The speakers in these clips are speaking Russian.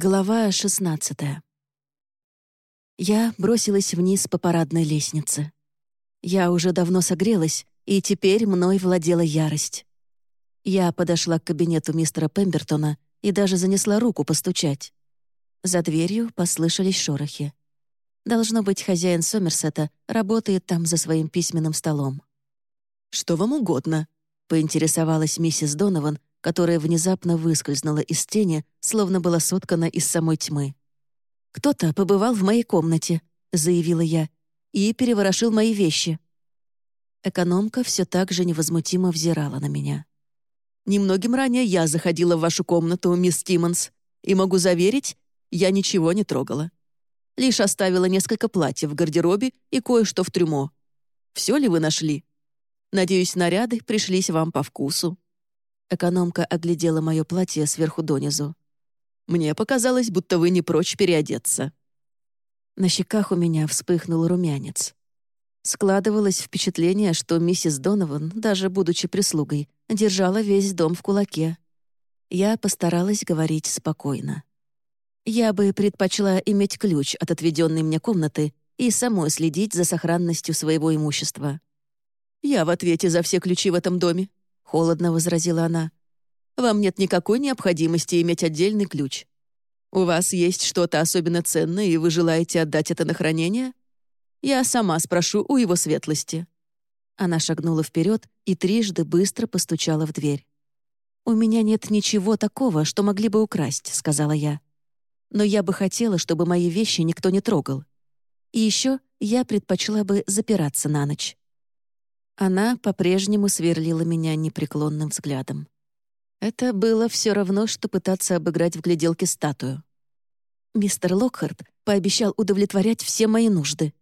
Глава 16 Я бросилась вниз по парадной лестнице. Я уже давно согрелась, и теперь мной владела ярость. Я подошла к кабинету мистера Пембертона и даже занесла руку постучать. За дверью послышались шорохи. Должно быть, хозяин Сомерсета работает там за своим письменным столом. «Что вам угодно?» — поинтересовалась миссис Донован, которая внезапно выскользнула из тени, словно была соткана из самой тьмы. «Кто-то побывал в моей комнате», — заявила я, «и переворошил мои вещи». Экономка все так же невозмутимо взирала на меня. «Немногим ранее я заходила в вашу комнату, мисс Тиммонс, и могу заверить, я ничего не трогала. Лишь оставила несколько платьев в гардеробе и кое-что в трюмо. Все ли вы нашли? Надеюсь, наряды пришлись вам по вкусу». Экономка оглядела мое платье сверху донизу. «Мне показалось, будто вы не прочь переодеться». На щеках у меня вспыхнул румянец. Складывалось впечатление, что миссис Донован, даже будучи прислугой, держала весь дом в кулаке. Я постаралась говорить спокойно. Я бы предпочла иметь ключ от отведенной мне комнаты и самой следить за сохранностью своего имущества. «Я в ответе за все ключи в этом доме», — холодно возразила она. «Вам нет никакой необходимости иметь отдельный ключ. У вас есть что-то особенно ценное, и вы желаете отдать это на хранение? Я сама спрошу у его светлости». Она шагнула вперед и трижды быстро постучала в дверь. «У меня нет ничего такого, что могли бы украсть», — сказала я. «Но я бы хотела, чтобы мои вещи никто не трогал. И еще я предпочла бы запираться на ночь». Она по-прежнему сверлила меня непреклонным взглядом. Это было все равно, что пытаться обыграть в гляделке статую. Мистер Локхарт пообещал удовлетворять все мои нужды.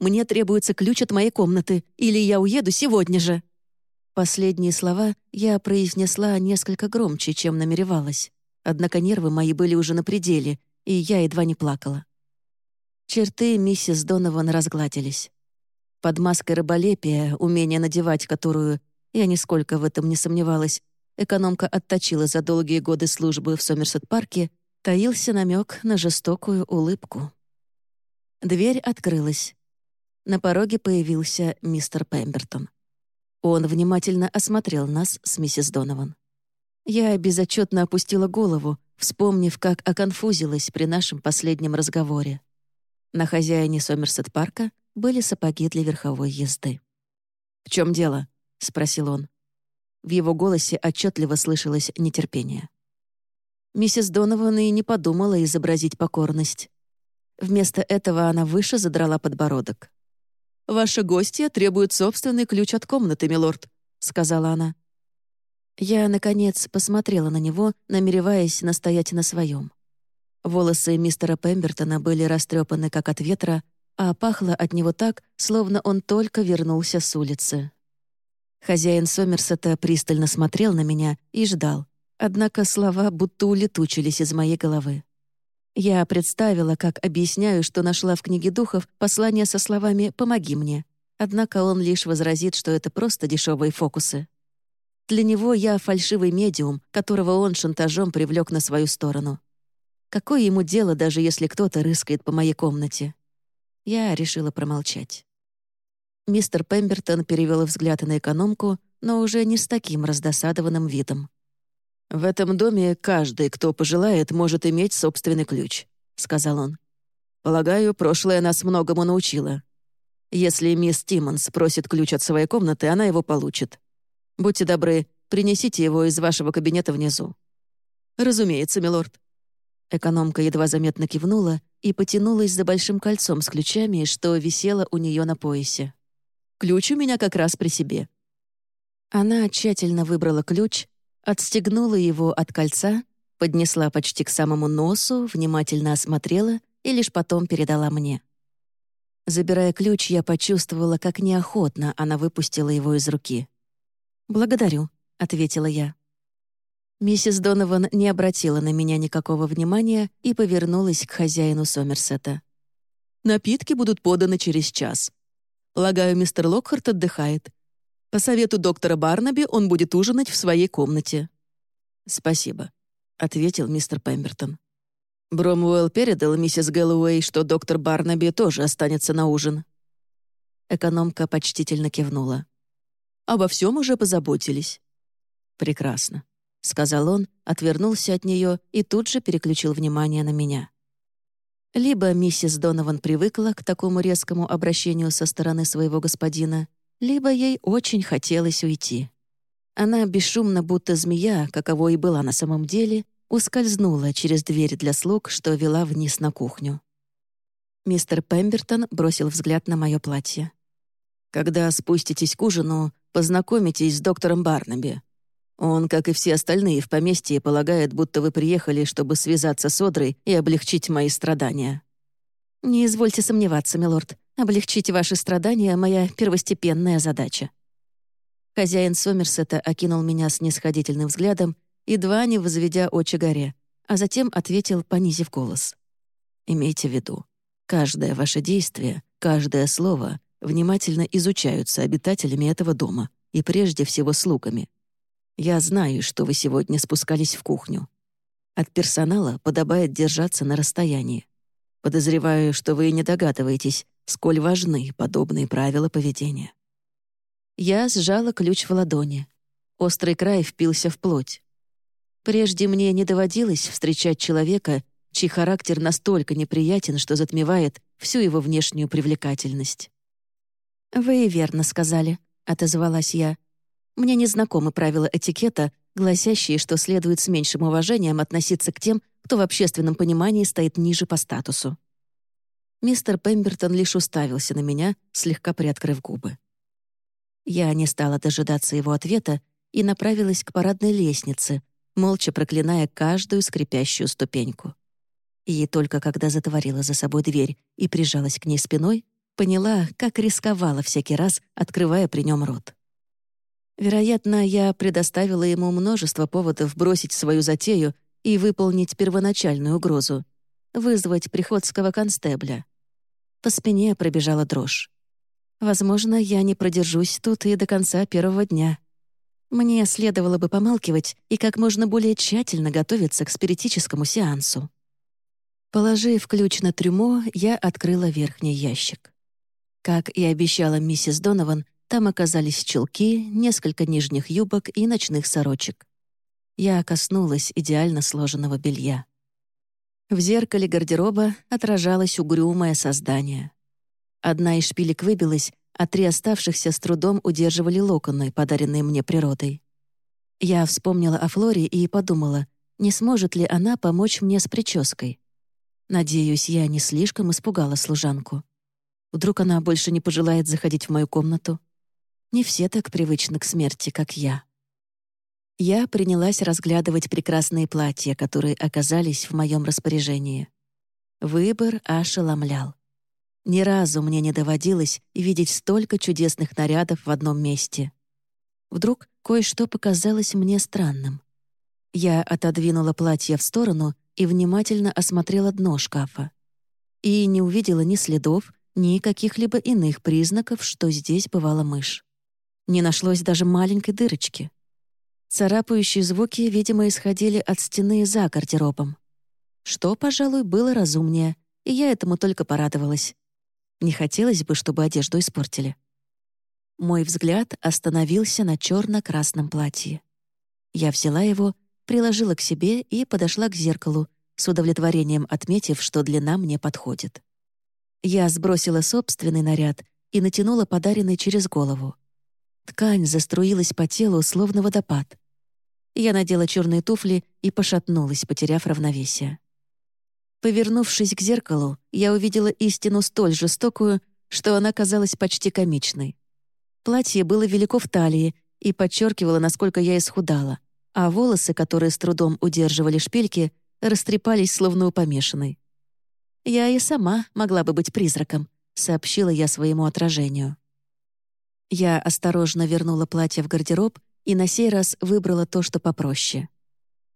Мне требуется ключ от моей комнаты, или я уеду сегодня же». Последние слова я произнесла несколько громче, чем намеревалась. Однако нервы мои были уже на пределе, и я едва не плакала. Черты миссис Донован разгладились. Под маской рыболепия, умение надевать которую, я нисколько в этом не сомневалась, экономка отточила за долгие годы службы в Сомерсет-парке, таился намек на жестокую улыбку. Дверь открылась. На пороге появился мистер Пембертон. Он внимательно осмотрел нас с миссис Донован. Я безотчетно опустила голову, вспомнив, как оконфузилась при нашем последнем разговоре. На хозяине Сомерсет-парка были сапоги для верховой езды. «В чем дело?» — спросил он. В его голосе отчетливо слышалось нетерпение. Миссис Донован и не подумала изобразить покорность. Вместо этого она выше задрала подбородок. «Ваша гостья требует собственный ключ от комнаты, милорд», — сказала она. Я, наконец, посмотрела на него, намереваясь настоять на своем. Волосы мистера Пембертона были растрепаны, как от ветра, а пахло от него так, словно он только вернулся с улицы. Хозяин Сомерсета пристально смотрел на меня и ждал, однако слова будто улетучились из моей головы. Я представила, как объясняю, что нашла в книге духов послание со словами «помоги мне», однако он лишь возразит, что это просто дешевые фокусы. Для него я фальшивый медиум, которого он шантажом привлек на свою сторону. Какое ему дело, даже если кто-то рыскает по моей комнате? Я решила промолчать. Мистер Пембертон перевел взгляд на экономку, но уже не с таким раздосадованным видом. «В этом доме каждый, кто пожелает, может иметь собственный ключ», — сказал он. «Полагаю, прошлое нас многому научило. Если мисс Тиммонс просит ключ от своей комнаты, она его получит. Будьте добры, принесите его из вашего кабинета внизу». «Разумеется, милорд». Экономка едва заметно кивнула и потянулась за большим кольцом с ключами, что висело у нее на поясе. «Ключ у меня как раз при себе». Она тщательно выбрала ключ, отстегнула его от кольца, поднесла почти к самому носу, внимательно осмотрела и лишь потом передала мне. Забирая ключ, я почувствовала, как неохотно она выпустила его из руки. «Благодарю», — ответила я. Миссис Донован не обратила на меня никакого внимания и повернулась к хозяину Сомерсета. «Напитки будут поданы через час. Полагаю, мистер Локхарт отдыхает. По совету доктора Барнаби он будет ужинать в своей комнате». «Спасибо», — ответил мистер Пембертон. Бромуэлл передал миссис Гэллоуэй, что доктор Барнаби тоже останется на ужин. Экономка почтительно кивнула. «Обо всем уже позаботились». «Прекрасно», — сказал он, отвернулся от нее и тут же переключил внимание на меня. Либо миссис Донован привыкла к такому резкому обращению со стороны своего господина, либо ей очень хотелось уйти. Она бесшумно, будто змея, каково и была на самом деле, ускользнула через дверь для слуг, что вела вниз на кухню. Мистер Пембертон бросил взгляд на мое платье. «Когда спуститесь к ужину, познакомитесь с доктором Барнаби. Он, как и все остальные в поместье, полагает, будто вы приехали, чтобы связаться с Одрой и облегчить мои страдания». «Не извольте сомневаться, милорд. Облегчить ваши страдания — моя первостепенная задача». Хозяин Сомерсета окинул меня снисходительным взглядом едва не возведя очи горе, а затем ответил, понизив голос. «Имейте в виду, каждое ваше действие, каждое слово внимательно изучаются обитателями этого дома и прежде всего слугами. Я знаю, что вы сегодня спускались в кухню. От персонала подобает держаться на расстоянии. Подозреваю, что вы не догадываетесь, сколь важны подобные правила поведения». Я сжала ключ в ладони. Острый край впился в плоть. Прежде мне не доводилось встречать человека, чей характер настолько неприятен, что затмевает всю его внешнюю привлекательность. «Вы верно сказали», — отозвалась я. «Мне не знакомы правила этикета, гласящие, что следует с меньшим уважением относиться к тем, кто в общественном понимании стоит ниже по статусу». Мистер Пембертон лишь уставился на меня, слегка приоткрыв губы. Я не стала дожидаться его ответа и направилась к парадной лестнице, молча проклиная каждую скрипящую ступеньку. И только когда затворила за собой дверь и прижалась к ней спиной, поняла, как рисковала всякий раз, открывая при нем рот. Вероятно, я предоставила ему множество поводов бросить свою затею и выполнить первоначальную угрозу — вызвать приходского констебля. По спине пробежала дрожь. Возможно, я не продержусь тут и до конца первого дня. Мне следовало бы помалкивать и как можно более тщательно готовиться к спиритическому сеансу. Положив ключ на трюмо, я открыла верхний ящик. Как и обещала миссис Донован, там оказались чулки, несколько нижних юбок и ночных сорочек. Я коснулась идеально сложенного белья. В зеркале гардероба отражалось угрюмое создание. Одна из шпилек выбилась, а три оставшихся с трудом удерживали локоны, подаренные мне природой. Я вспомнила о Флоре и подумала, не сможет ли она помочь мне с прической. Надеюсь, я не слишком испугала служанку. Вдруг она больше не пожелает заходить в мою комнату? Не все так привычны к смерти, как я. Я принялась разглядывать прекрасные платья, которые оказались в моем распоряжении. Выбор ошеломлял. Ни разу мне не доводилось видеть столько чудесных нарядов в одном месте. Вдруг кое-что показалось мне странным. Я отодвинула платье в сторону и внимательно осмотрела дно шкафа. И не увидела ни следов, ни каких-либо иных признаков, что здесь бывала мышь. Не нашлось даже маленькой дырочки. Царапающие звуки, видимо, исходили от стены за гардеробом. Что, пожалуй, было разумнее, и я этому только порадовалась. Не хотелось бы, чтобы одежду испортили. Мой взгляд остановился на черно-красном платье. Я взяла его, приложила к себе и подошла к зеркалу, с удовлетворением отметив, что длина мне подходит. Я сбросила собственный наряд и натянула подаренный через голову. Ткань заструилась по телу, словно водопад. Я надела черные туфли и пошатнулась, потеряв равновесие. Повернувшись к зеркалу, я увидела истину столь жестокую, что она казалась почти комичной. Платье было велико в талии и подчеркивало, насколько я исхудала, а волосы, которые с трудом удерживали шпильки, растрепались, словно у помешанной. «Я и сама могла бы быть призраком», — сообщила я своему отражению. Я осторожно вернула платье в гардероб и на сей раз выбрала то, что попроще.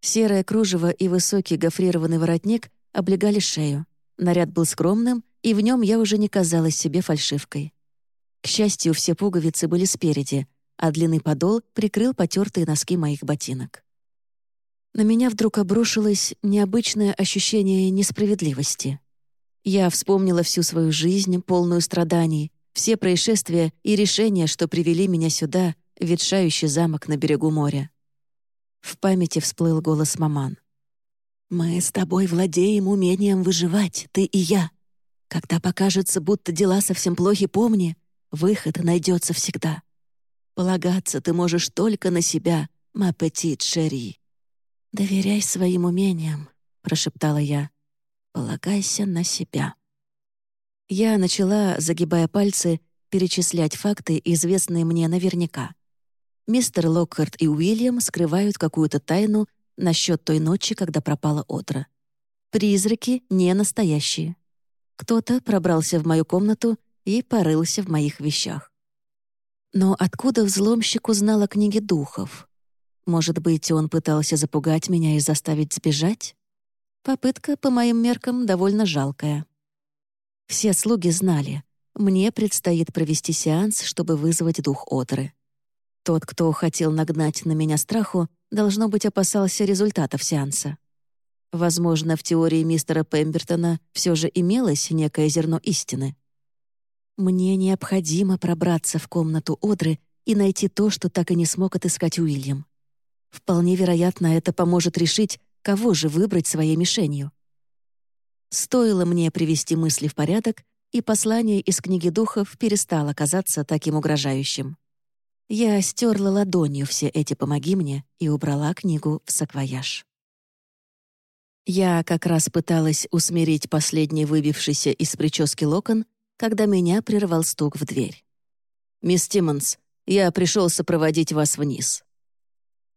Серое кружево и высокий гофрированный воротник облегали шею. Наряд был скромным, и в нем я уже не казалась себе фальшивкой. К счастью, все пуговицы были спереди, а длинный подол прикрыл потертые носки моих ботинок. На меня вдруг обрушилось необычное ощущение несправедливости. Я вспомнила всю свою жизнь, полную страданий, все происшествия и решения, что привели меня сюда, ветшающий замок на берегу моря. В памяти всплыл голос маман. «Мы с тобой владеем умением выживать, ты и я. Когда покажется, будто дела совсем плохи, помни, выход найдется всегда. Полагаться ты можешь только на себя, ма петит шери». «Доверяй своим умениям», — прошептала я. «Полагайся на себя». Я начала, загибая пальцы, перечислять факты, известные мне наверняка. Мистер Локхарт и Уильям скрывают какую-то тайну насчет той ночи, когда пропала Отра. Призраки не настоящие. Кто-то пробрался в мою комнату и порылся в моих вещах. Но откуда взломщик узнал о книге духов? Может быть, он пытался запугать меня и заставить сбежать? Попытка, по моим меркам, довольно жалкая. Все слуги знали, мне предстоит провести сеанс, чтобы вызвать дух Отры. Тот, кто хотел нагнать на меня страху, должно быть, опасался результатов сеанса. Возможно, в теории мистера Пембертона все же имелось некое зерно истины. Мне необходимо пробраться в комнату Одры и найти то, что так и не смог отыскать Уильям. Вполне вероятно, это поможет решить, кого же выбрать своей мишенью. Стоило мне привести мысли в порядок, и послание из книги духов перестало казаться таким угрожающим. Я стерла ладонью все эти «помоги мне» и убрала книгу в саквояж. Я как раз пыталась усмирить последний выбившийся из прически локон, когда меня прервал стук в дверь. «Мисс Тиммонс, я пришел сопроводить вас вниз».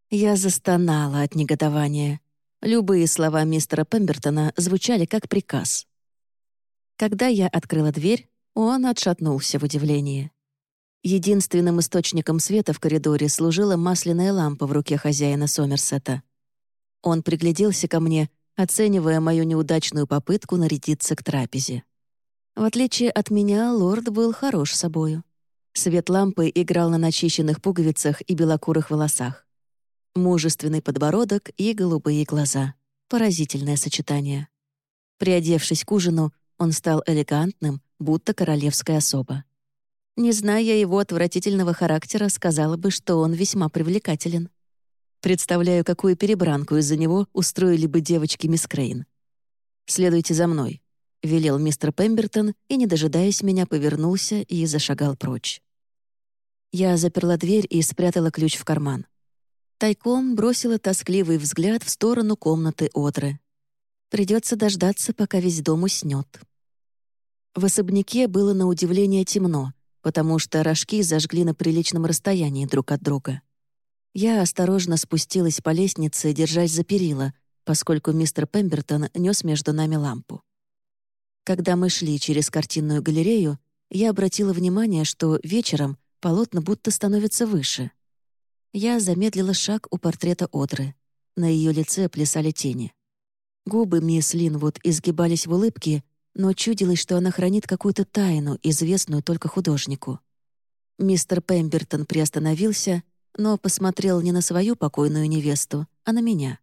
Я застонала от негодования. Любые слова мистера Пембертона звучали как приказ. Когда я открыла дверь, он отшатнулся в удивлении. Единственным источником света в коридоре служила масляная лампа в руке хозяина Сомерсета. Он пригляделся ко мне, оценивая мою неудачную попытку нарядиться к трапезе. В отличие от меня, лорд был хорош собою. Свет лампы играл на начищенных пуговицах и белокурых волосах. Мужественный подбородок и голубые глаза. Поразительное сочетание. Приодевшись к ужину, он стал элегантным, будто королевская особа. Не зная его отвратительного характера, сказала бы, что он весьма привлекателен. Представляю, какую перебранку из-за него устроили бы девочки мисс Крейн. «Следуйте за мной», — велел мистер Пембертон и, не дожидаясь меня, повернулся и зашагал прочь. Я заперла дверь и спрятала ключ в карман. Тайком бросила тоскливый взгляд в сторону комнаты Одры. Придется дождаться, пока весь дом уснет. В особняке было на удивление темно, потому что рожки зажгли на приличном расстоянии друг от друга. Я осторожно спустилась по лестнице, держась за перила, поскольку мистер Пембертон нес между нами лампу. Когда мы шли через картинную галерею, я обратила внимание, что вечером полотна будто становятся выше — я замедлила шаг у портрета Одры. На ее лице плясали тени. Губы мисс Линвуд изгибались в улыбке, но чудилось, что она хранит какую-то тайну, известную только художнику. Мистер Пембертон приостановился, но посмотрел не на свою покойную невесту, а на меня.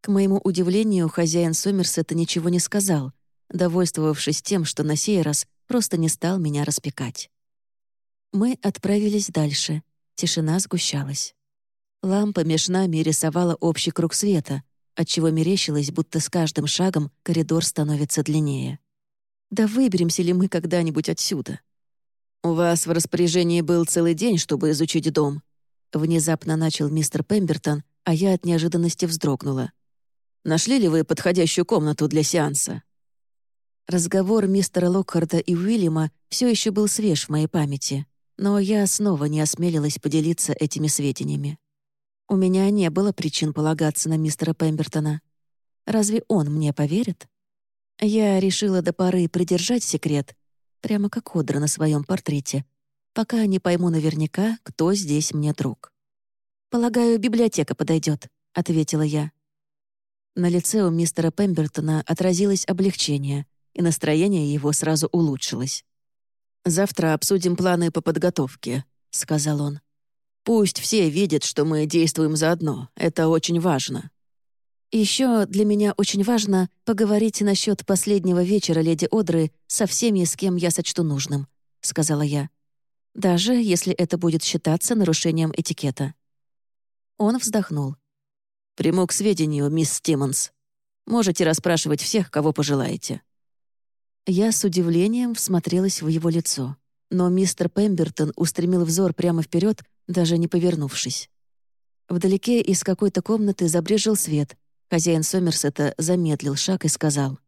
К моему удивлению, хозяин Сомерсета ничего не сказал, довольствовавшись тем, что на сей раз просто не стал меня распекать. Мы отправились дальше — Тишина сгущалась. Лампа меж нами рисовала общий круг света, отчего мерещилось, будто с каждым шагом коридор становится длиннее. Да выберемся ли мы когда-нибудь отсюда? «У вас в распоряжении был целый день, чтобы изучить дом», внезапно начал мистер Пембертон, а я от неожиданности вздрогнула. «Нашли ли вы подходящую комнату для сеанса?» Разговор мистера Локхарда и Уильяма все еще был свеж в моей памяти но я снова не осмелилась поделиться этими сведениями. У меня не было причин полагаться на мистера Пембертона. Разве он мне поверит? Я решила до поры придержать секрет, прямо как Одра на своем портрете, пока не пойму наверняка, кто здесь мне друг. «Полагаю, библиотека подойдет, ответила я. На лице у мистера Пембертона отразилось облегчение, и настроение его сразу улучшилось. «Завтра обсудим планы по подготовке», — сказал он. «Пусть все видят, что мы действуем заодно. Это очень важно». Еще для меня очень важно поговорить насчет последнего вечера леди Одры со всеми, с кем я сочту нужным», — сказала я. «Даже если это будет считаться нарушением этикета». Он вздохнул. «Приму к сведению, мисс Стиммонс. Можете расспрашивать всех, кого пожелаете». Я с удивлением всмотрелась в его лицо, но мистер Пембертон устремил взор прямо вперед, даже не повернувшись. Вдалеке из какой-то комнаты забрежил свет, Хозяин Сомерсета замедлил шаг и сказал.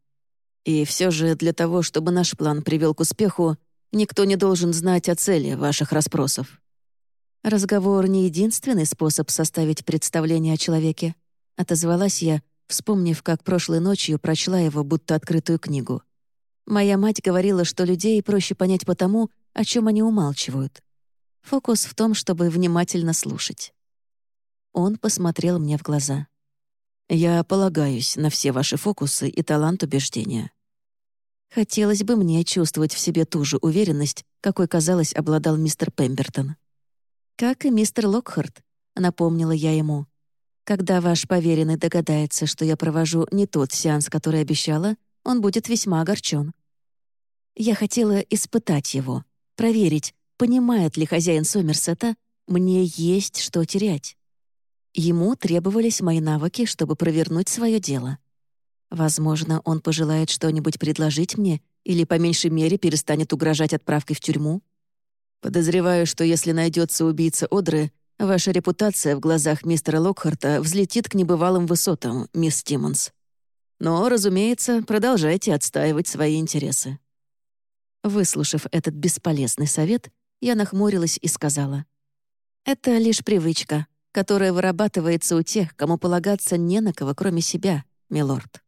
«И все же для того, чтобы наш план привел к успеху, никто не должен знать о цели ваших расспросов». «Разговор — не единственный способ составить представление о человеке», — отозвалась я, вспомнив, как прошлой ночью прочла его, будто открытую книгу. Моя мать говорила, что людей проще понять по тому, о чем они умалчивают. Фокус в том, чтобы внимательно слушать. Он посмотрел мне в глаза. Я полагаюсь на все ваши фокусы и талант убеждения. Хотелось бы мне чувствовать в себе ту же уверенность, какой, казалось, обладал мистер Пембертон. «Как и мистер Локхарт», — напомнила я ему. «Когда ваш поверенный догадается, что я провожу не тот сеанс, который обещала, он будет весьма огорчен. Я хотела испытать его, проверить, понимает ли хозяин Сомерсета, мне есть что терять. Ему требовались мои навыки, чтобы провернуть свое дело. Возможно, он пожелает что-нибудь предложить мне или, по меньшей мере, перестанет угрожать отправкой в тюрьму. Подозреваю, что если найдется убийца Одры, ваша репутация в глазах мистера Локхарта взлетит к небывалым высотам, мисс Тиммонс. Но, разумеется, продолжайте отстаивать свои интересы». Выслушав этот бесполезный совет, я нахмурилась и сказала. «Это лишь привычка которая вырабатывается у тех, кому полагаться не на кого, кроме себя, милорд.